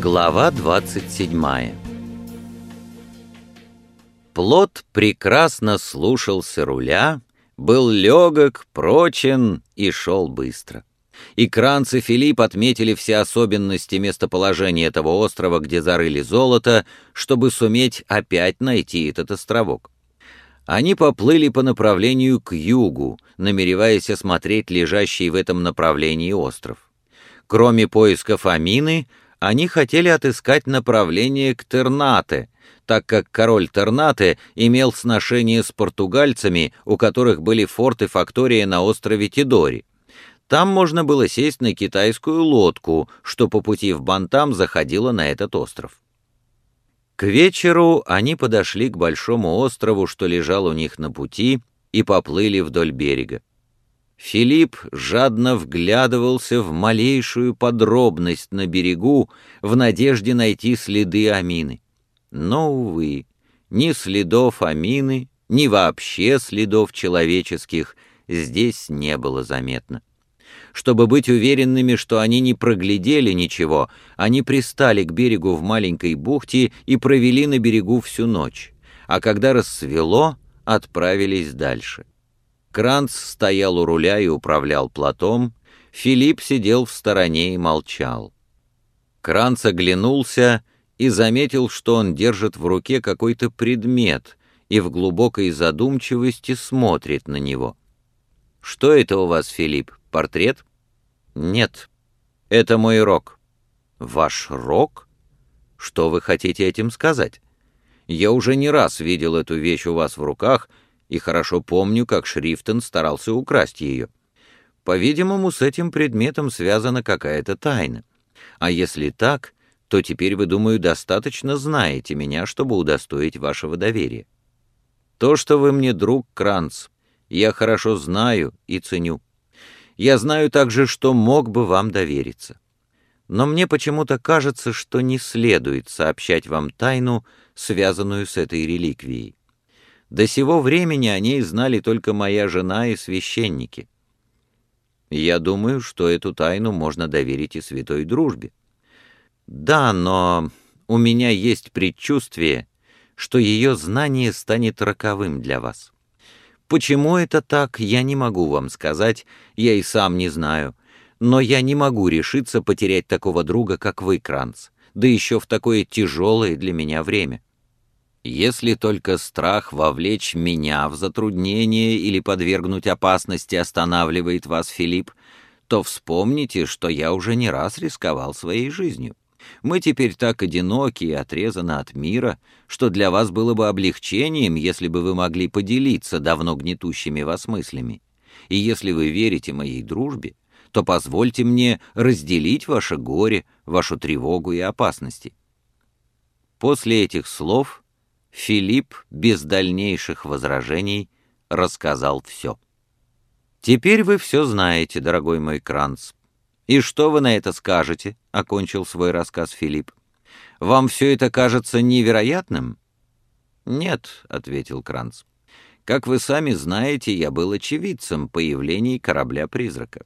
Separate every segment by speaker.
Speaker 1: Глава 27 Плот прекрасно слушался руля, был легок, прочен и шел быстро. И Кранц и Филипп отметили все особенности местоположения этого острова, где зарыли золото, чтобы суметь опять найти этот островок. Они поплыли по направлению к югу, намереваясь осмотреть лежащий в этом направлении остров. Кроме поисков Амины, они хотели отыскать направление к Тернате, так как король Тернате имел сношение с португальцами, у которых были форт и фактория на острове Тидори. Там можно было сесть на китайскую лодку, что по пути в Бантам заходила на этот остров. К вечеру они подошли к большому острову, что лежал у них на пути, и поплыли вдоль берега. Филипп жадно вглядывался в малейшую подробность на берегу в надежде найти следы Амины. Но, увы, ни следов Амины, ни вообще следов человеческих здесь не было заметно. Чтобы быть уверенными, что они не проглядели ничего, они пристали к берегу в маленькой бухте и провели на берегу всю ночь, а когда рассвело, отправились дальше. Кранц стоял у руля и управлял плотом, Филипп сидел в стороне и молчал. Кранц оглянулся и заметил, что он держит в руке какой-то предмет и в глубокой задумчивости смотрит на него. «Что это у вас, Филипп, портрет?» «Нет, это мой рог». «Ваш рог? Что вы хотите этим сказать? Я уже не раз видел эту вещь у вас в руках и хорошо помню, как Шрифтон старался украсть ее. По-видимому, с этим предметом связана какая-то тайна. А если так, то теперь, вы, думаю, достаточно знаете меня, чтобы удостоить вашего доверия. То, что вы мне друг, Кранц, я хорошо знаю и ценю. Я знаю также, что мог бы вам довериться. Но мне почему-то кажется, что не следует сообщать вам тайну, связанную с этой реликвией. До сего времени о ней знали только моя жена и священники. Я думаю, что эту тайну можно доверить и святой дружбе. Да, но у меня есть предчувствие, что ее знание станет роковым для вас. Почему это так, я не могу вам сказать, я и сам не знаю, но я не могу решиться потерять такого друга, как вы, Кранц, да еще в такое тяжелое для меня время. Если только страх вовлечь меня в затруднение или подвергнуть опасности останавливает вас, Филипп, то вспомните, что я уже не раз рисковал своей жизнью. Мы теперь так одиноки и отрезаны от мира, что для вас было бы облегчением, если бы вы могли поделиться давно гнетущими вас мыслями. И если вы верите моей дружбе, то позвольте мне разделить ваше горе, вашу тревогу и опасности». После этих слов Филипп без дальнейших возражений рассказал все. «Теперь вы все знаете, дорогой мой Кранц. И что вы на это скажете?» — окончил свой рассказ Филипп. «Вам все это кажется невероятным?» «Нет», — ответил Кранц. «Как вы сами знаете, я был очевидцем появления корабля-призрака.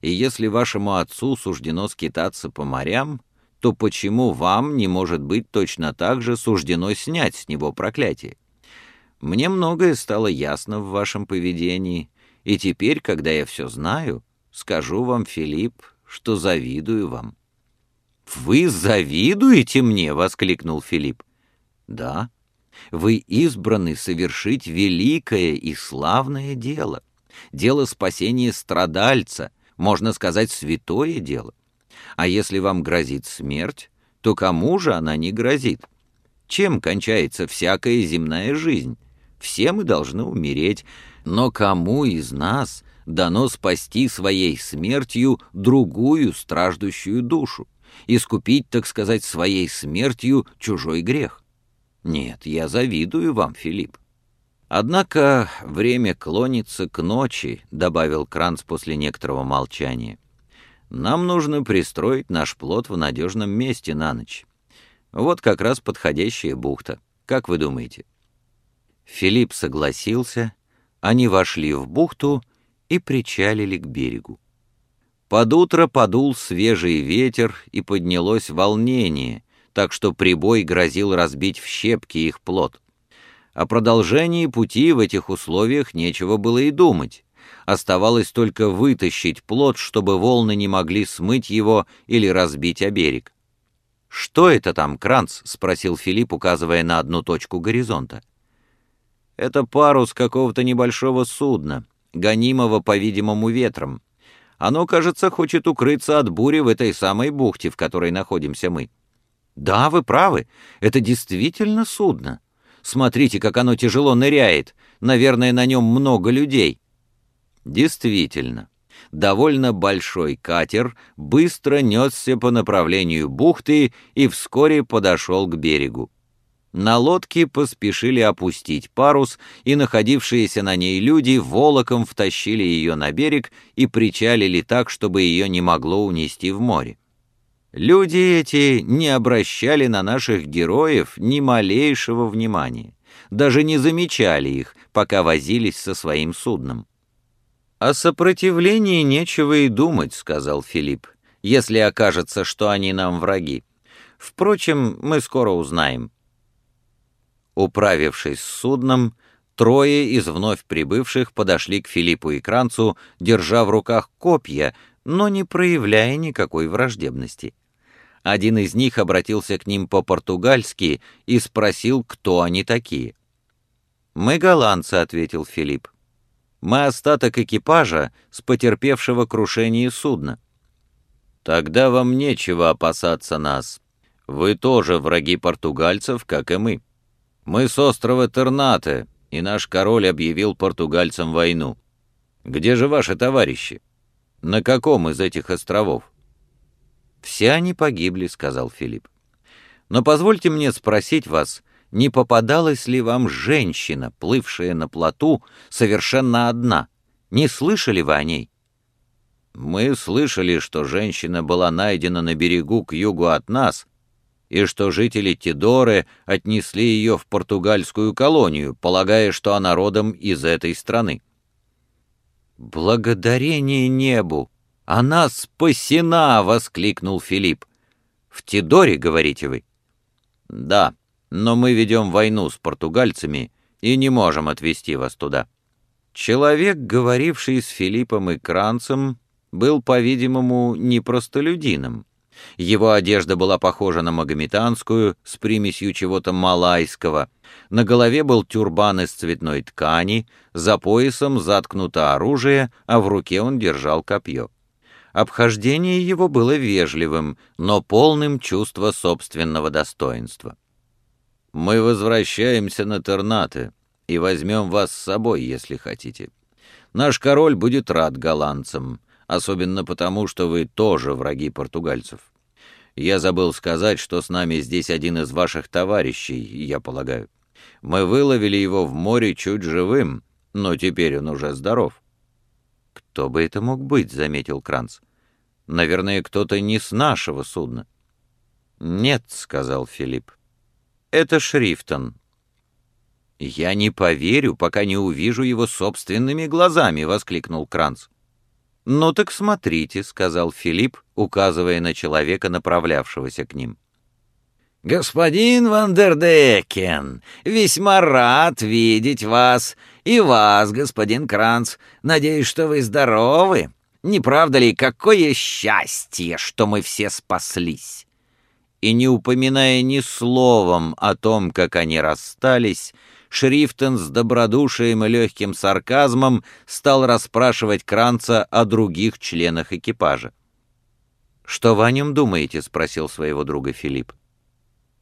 Speaker 1: И если вашему отцу суждено скитаться по морям, то почему вам не может быть точно так же суждено снять с него проклятие? Мне многое стало ясно в вашем поведении, и теперь, когда я все знаю, скажу вам, Филипп, что завидую вам». «Вы завидуете мне?» — воскликнул Филипп. «Да, вы избраны совершить великое и славное дело, дело спасения страдальца, можно сказать, святое дело. А если вам грозит смерть, то кому же она не грозит? Чем кончается всякая земная жизнь? Все мы должны умереть, но кому из нас дано спасти своей смертью другую страждущую душу, искупить, так сказать, своей смертью чужой грех? Нет, я завидую вам, Филипп. Однако время клонится к ночи, добавил Кранц после некоторого молчания. Нам нужно пристроить наш плот в надежном месте на ночь. Вот как раз подходящая бухта. Как вы думаете?» Филипп согласился, Они вошли в бухту и причалили к берегу. Под утро подул свежий ветер и поднялось волнение, так что прибой грозил разбить в щепки их плод. О продолжении пути в этих условиях нечего было и думать. Оставалось только вытащить плод, чтобы волны не могли смыть его или разбить о берег. «Что это там, Кранц?» — спросил Филипп, указывая на одну точку горизонта. «Это парус какого-то небольшого судна, гонимого, по-видимому, ветром. Оно, кажется, хочет укрыться от бури в этой самой бухте, в которой находимся мы». «Да, вы правы, это действительно судно. Смотрите, как оно тяжело ныряет. Наверное, на нем много людей». Действительно, довольно большой катер быстро несся по направлению бухты и вскоре подошел к берегу. На лодке поспешили опустить парус, и находившиеся на ней люди волоком втащили ее на берег и причалили так, чтобы ее не могло унести в море. Люди эти не обращали на наших героев ни малейшего внимания, даже не замечали их, пока возились со своим судном. «О сопротивлении нечего и думать», — сказал Филипп, «если окажется, что они нам враги. Впрочем, мы скоро узнаем». Управившись с судном, трое из вновь прибывших подошли к Филиппу и Кранцу, держа в руках копья, но не проявляя никакой враждебности. Один из них обратился к ним по-португальски и спросил, кто они такие. «Мы голландцы», — ответил Филипп. Мы остаток экипажа с потерпевшего крушение судна. Тогда вам нечего опасаться нас. Вы тоже враги португальцев, как и мы. Мы с острова Тернате, и наш король объявил португальцам войну. Где же ваши товарищи? На каком из этих островов? Все они погибли, сказал Филипп. Но позвольте мне спросить вас, не попадалась ли вам женщина, плывшая на плоту, совершенно одна? Не слышали вы о ней? Мы слышали, что женщина была найдена на берегу к югу от нас, и что жители Тидоры отнесли ее в португальскую колонию, полагая, что она родом из этой страны. «Благодарение небу! Она спасена!» — воскликнул Филипп. «В Тидоре, говорите вы?» «Да», но мы ведем войну с португальцами и не можем отвезти вас туда». Человек, говоривший с Филиппом и Кранцем, был, по-видимому, не простолюдином. Его одежда была похожа на магометанскую, с примесью чего-то малайского. На голове был тюрбан из цветной ткани, за поясом заткнуто оружие, а в руке он держал копье. Обхождение его было вежливым, но полным чувства собственного достоинства. Мы возвращаемся на Тернаты и возьмем вас с собой, если хотите. Наш король будет рад голландцам, особенно потому, что вы тоже враги португальцев. Я забыл сказать, что с нами здесь один из ваших товарищей, я полагаю. Мы выловили его в море чуть живым, но теперь он уже здоров». «Кто бы это мог быть?» — заметил Кранц. «Наверное, кто-то не с нашего судна». «Нет», — сказал Филипп. Это Шрифтон». «Я не поверю, пока не увижу его собственными глазами», — воскликнул Кранц. «Ну так смотрите», — сказал Филипп, указывая на человека, направлявшегося к ним. «Господин Вандердекен, весьма рад видеть вас, и вас, господин Кранц. Надеюсь, что вы здоровы. Не правда ли, какое счастье, что мы все спаслись?» и не упоминая ни словом о том, как они расстались, Шрифтон с добродушием и легким сарказмом стал расспрашивать Кранца о других членах экипажа. «Что вы о нем думаете?» — спросил своего друга Филипп.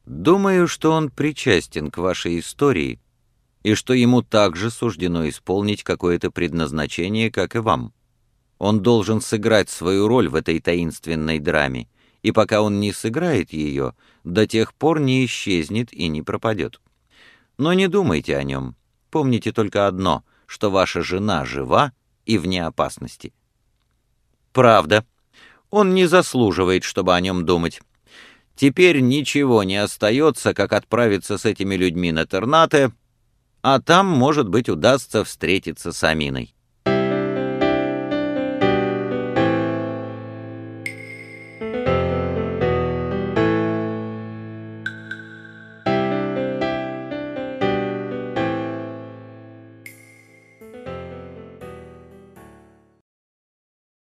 Speaker 1: «Думаю, что он причастен к вашей истории и что ему также суждено исполнить какое-то предназначение, как и вам. Он должен сыграть свою роль в этой таинственной драме, и пока он не сыграет ее, до тех пор не исчезнет и не пропадет. Но не думайте о нем. Помните только одно, что ваша жена жива и вне опасности. Правда. Он не заслуживает, чтобы о нем думать. Теперь ничего не остается, как отправиться с этими людьми на Тернате, а там, может быть, удастся встретиться с Аминой.